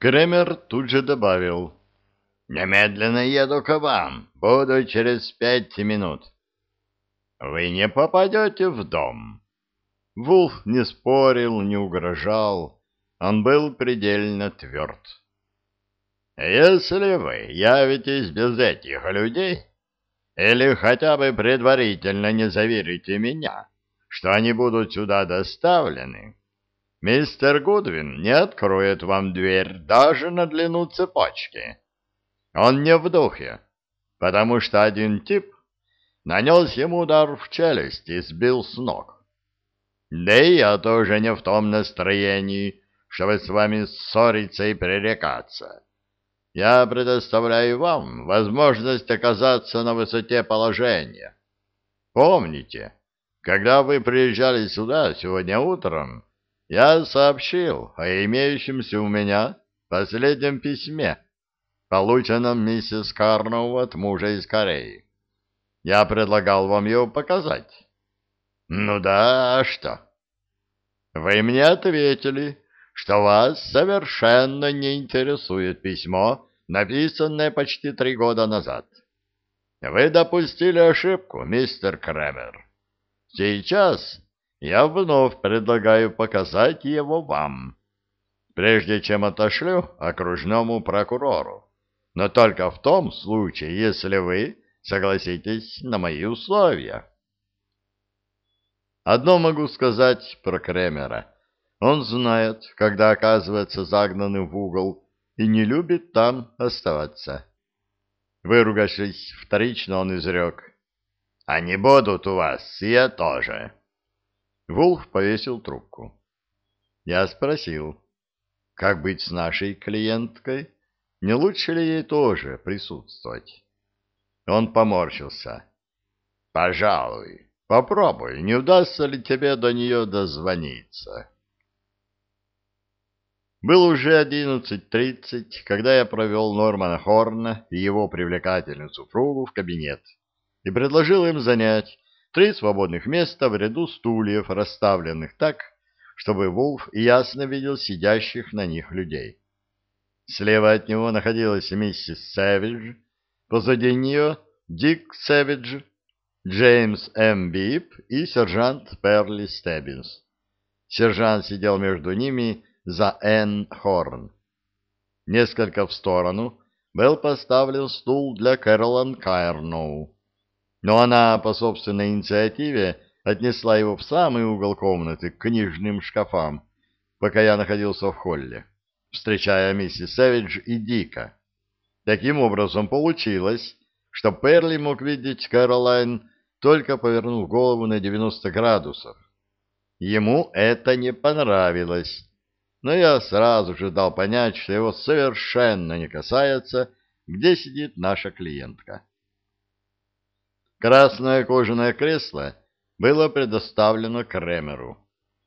Кремер тут же добавил. «Немедленно еду к вам. Буду через пять минут». «Вы не попадете в дом». Вулф не спорил, не угрожал. Он был предельно тверд. «Если вы явитесь без этих людей, или хотя бы предварительно не заверите меня, что они будут сюда доставлены, мистер Гудвин не откроет вам дверь даже на длину цепочки. Он не в духе, потому что один тип нанес ему удар в челюсть и сбил с ног. Да и я тоже не в том настроении, чтобы с вами ссориться и пререкаться. Я предоставляю вам возможность оказаться на высоте положения. Помните, когда вы приезжали сюда сегодня утром, я сообщил о имеющемся у меня последнем письме, полученном миссис Карноу от мужа из Кореи. Я предлагал вам его показать. Ну да, а что? Вы мне ответили, что вас совершенно не интересует письмо, написанное почти три года назад. Вы допустили ошибку, мистер Кремер. Сейчас я вновь предлагаю показать его вам, прежде чем отошлю окружному прокурору, но только в том случае, если вы согласитесь на мои условия. Одно могу сказать про Кремера. Он знает, когда оказывается загнанным в угол, и не любит там оставаться. Выругавшись вторично, он изрек. «Они будут у вас, и я тоже». Вулф повесил трубку. Я спросил, как быть с нашей клиенткой? Не лучше ли ей тоже присутствовать? Он поморщился. «Пожалуй, попробуй, не удастся ли тебе до нее дозвониться?» Было уже одиннадцать тридцать, когда я провел Нормана Хорна и его привлекательную супругу в кабинет и предложил им занять три свободных места в ряду стульев, расставленных так, чтобы Вулф ясно видел сидящих на них людей. Слева от него находилась миссис Сэвидж, позади нее Дик Сэвидж, Джеймс М. Бип и сержант Перли Стеббинс. Сержант сидел между ними за Энн Хорн. Несколько в сторону был поставлен стул для Кэролан Кайрноу, но она по собственной инициативе отнесла его в самый угол комнаты к книжным шкафам, пока я находился в холле, встречая миссис Сэвидж и Дика. Таким образом получилось, что Перли мог видеть Кэролайн, только повернув голову на 90 градусов. Ему это не понравилось, но я сразу же дал понять, что его совершенно не касается, где сидит наша клиентка. Красное кожаное кресло было предоставлено Кремеру,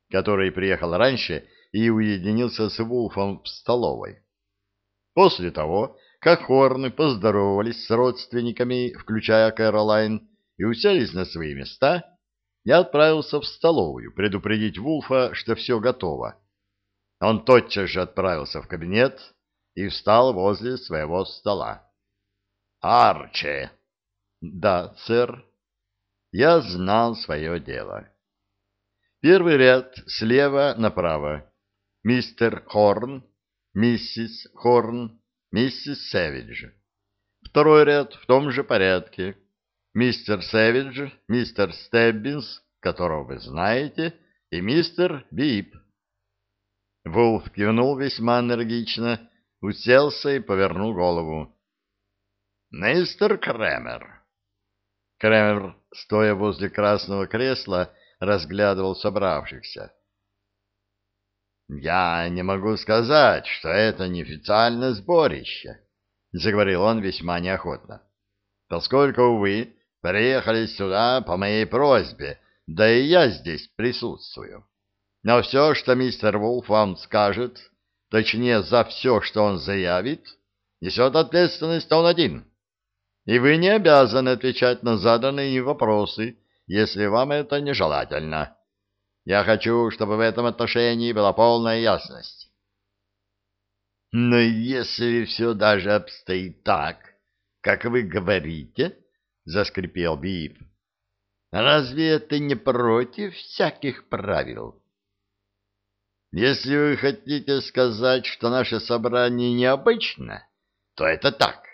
который приехал раньше и уединился с Вулфом в столовой. После того, как Хорны поздоровались с родственниками, включая Кэролайн, и уселись на свои места, я отправился в столовую предупредить Вулфа, что все готово он тотчас же отправился в кабинет и встал возле своего стола. «Арчи!» «Да, сэр». Я знал свое дело. Первый ряд слева направо. Мистер Хорн, миссис Хорн, миссис Сэвидж. Второй ряд в том же порядке. Мистер Сэвидж, мистер Стеббинс, которого вы знаете, и мистер Бип. Вулф кивнул весьма энергично, уселся и повернул голову. «Мистер Кремер!» Кремер, стоя возле красного кресла, разглядывал собравшихся. «Я не могу сказать, что это неофициальное сборище», — заговорил он весьма неохотно. «Поскольку вы приехали сюда по моей просьбе, да и я здесь присутствую. Но все, что мистер Вулф вам скажет, точнее, за все, что он заявит, несет ответственность он один. И вы не обязаны отвечать на заданные вопросы, если вам это нежелательно. Я хочу, чтобы в этом отношении была полная ясность. Но если все даже обстоит так, как вы говорите, — заскрипел Бип, — разве это не против всяких правил? Если вы хотите сказать, что наше собрание необычно, то это так.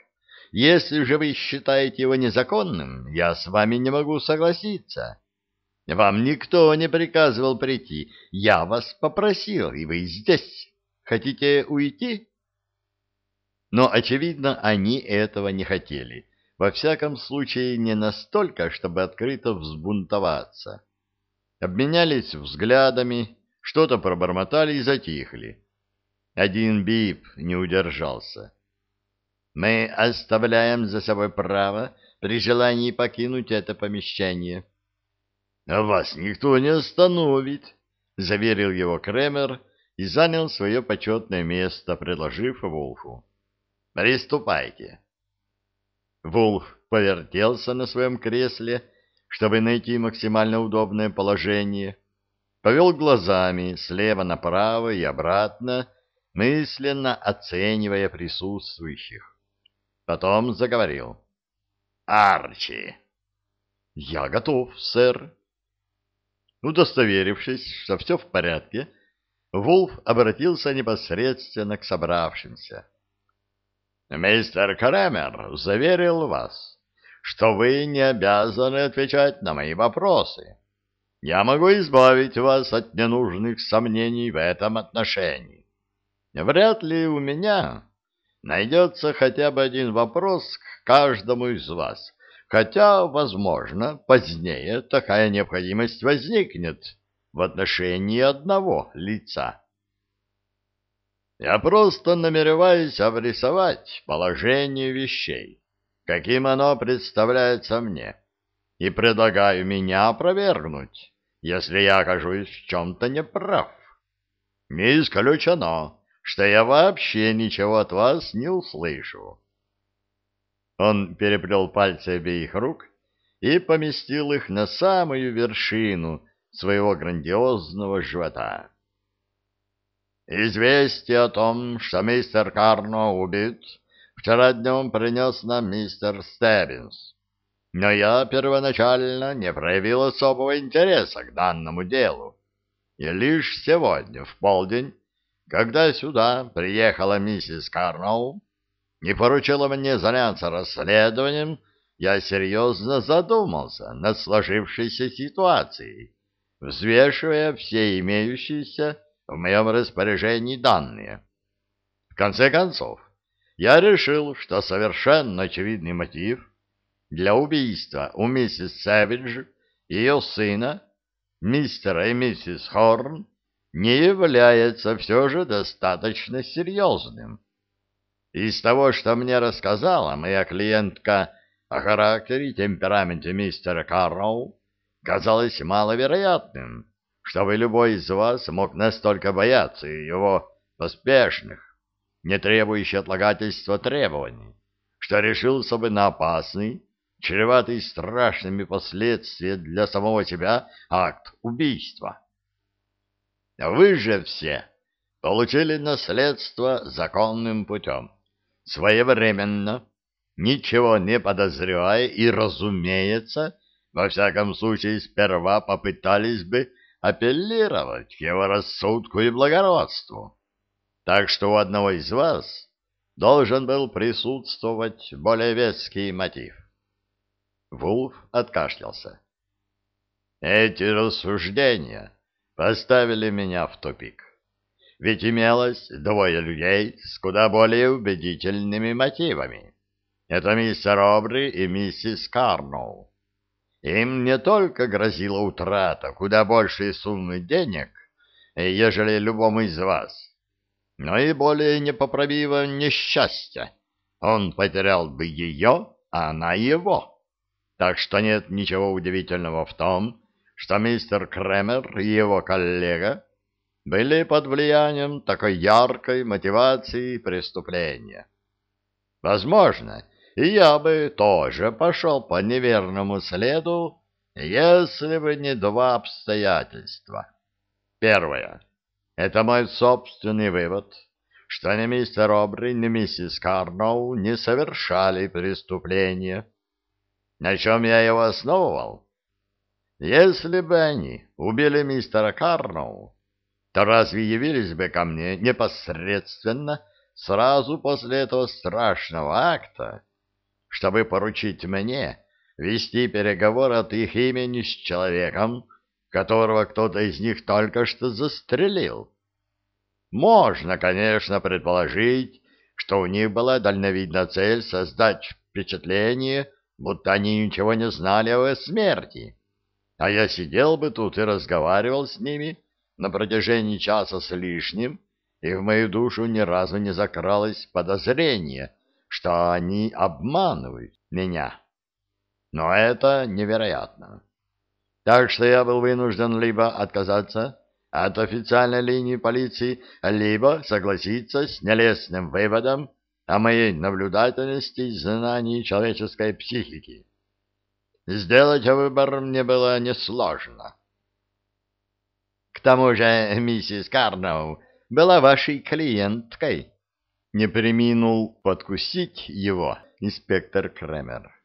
Если же вы считаете его незаконным, я с вами не могу согласиться. Вам никто не приказывал прийти. Я вас попросил, и вы здесь. Хотите уйти? Но, очевидно, они этого не хотели. Во всяком случае, не настолько, чтобы открыто взбунтоваться. Обменялись взглядами, что-то пробормотали и затихли. Один бип не удержался. Мы оставляем за собой право при желании покинуть это помещение. — А вас никто не остановит, — заверил его Кремер и занял свое почетное место, предложив Вулфу. — Приступайте. Вулф повертелся на своем кресле, чтобы найти максимально удобное положение, повел глазами слева направо и обратно, мысленно оценивая присутствующих. Потом заговорил. «Арчи!» «Я готов, сэр». Удостоверившись, что все в порядке, Вулф обратился непосредственно к собравшимся. «Мистер Кремер заверил вас, что вы не обязаны отвечать на мои вопросы. Я могу избавить вас от ненужных сомнений в этом отношении. Вряд ли у меня найдется хотя бы один вопрос к каждому из вас, хотя, возможно, позднее такая необходимость возникнет в отношении одного лица. Я просто намереваюсь обрисовать положение вещей, каким оно представляется мне, и предлагаю меня опровергнуть, если я окажусь в чем-то неправ. Не исключено, что я вообще ничего от вас не услышу. Он переплел пальцы обеих рук и поместил их на самую вершину своего грандиозного живота. Известие о том, что мистер Карно убит, вчера днем принес нам мистер Стеббинс. Но я первоначально не проявил особого интереса к данному делу. И лишь сегодня, в полдень, когда сюда приехала миссис Карноу и поручила мне заняться расследованием, я серьезно задумался над сложившейся ситуацией, взвешивая все имеющиеся в моем распоряжении данные. В конце концов, я решил, что совершенно очевидный мотив для убийства у миссис Сэвидж и ее сына, мистера и миссис Хорн, не является все же достаточно серьезным. Из того, что мне рассказала моя клиентка о характере и темпераменте мистера Карроу, казалось маловероятным, чтобы любой из вас мог настолько бояться его поспешных, не требующих отлагательства требований, что решился бы на опасный, чреватый страшными последствиями для самого себя акт убийства. Вы же все получили наследство законным путем, своевременно, ничего не подозревая и, разумеется, во всяком случае, сперва попытались бы апеллировать к его рассудку и благородству. Так что у одного из вас должен был присутствовать более веский мотив. Вулф откашлялся. Эти рассуждения поставили меня в тупик. Ведь имелось двое людей с куда более убедительными мотивами. Это мистер Обри и миссис Карноу. Им не только грозила утрата куда большей суммы денег, ежели любому из вас, но и более непоправимое несчастье. Он потерял бы ее, а она его. Так что нет ничего удивительного в том, что мистер Кремер и его коллега были под влиянием такой яркой мотивации преступления. Возможно, и я бы тоже пошел по неверному следу, если бы не два обстоятельства. Первое. Это мой собственный вывод, что ни мистер Обри, ни миссис Карноу не совершали преступления. На чем я его основывал? Если бы они убили мистера Карноу, то разве явились бы ко мне непосредственно сразу после этого страшного акта, чтобы поручить мне вести переговоры от их имени с человеком, которого кто-то из них только что застрелил. Можно, конечно, предположить, что у них была дальновидная цель создать впечатление, будто они ничего не знали о смерти. А я сидел бы тут и разговаривал с ними на протяжении часа с лишним, и в мою душу ни разу не закралось подозрение, что они обманывают меня. Но это невероятно. Так что я был вынужден либо отказаться от официальной линии полиции, либо согласиться с нелестным выводом о моей наблюдательности и знании человеческой психики. Сделать выбор мне было несложно. К тому же миссис Карноу была вашей клиенткой. Не приминул подкусить его инспектор Кремер.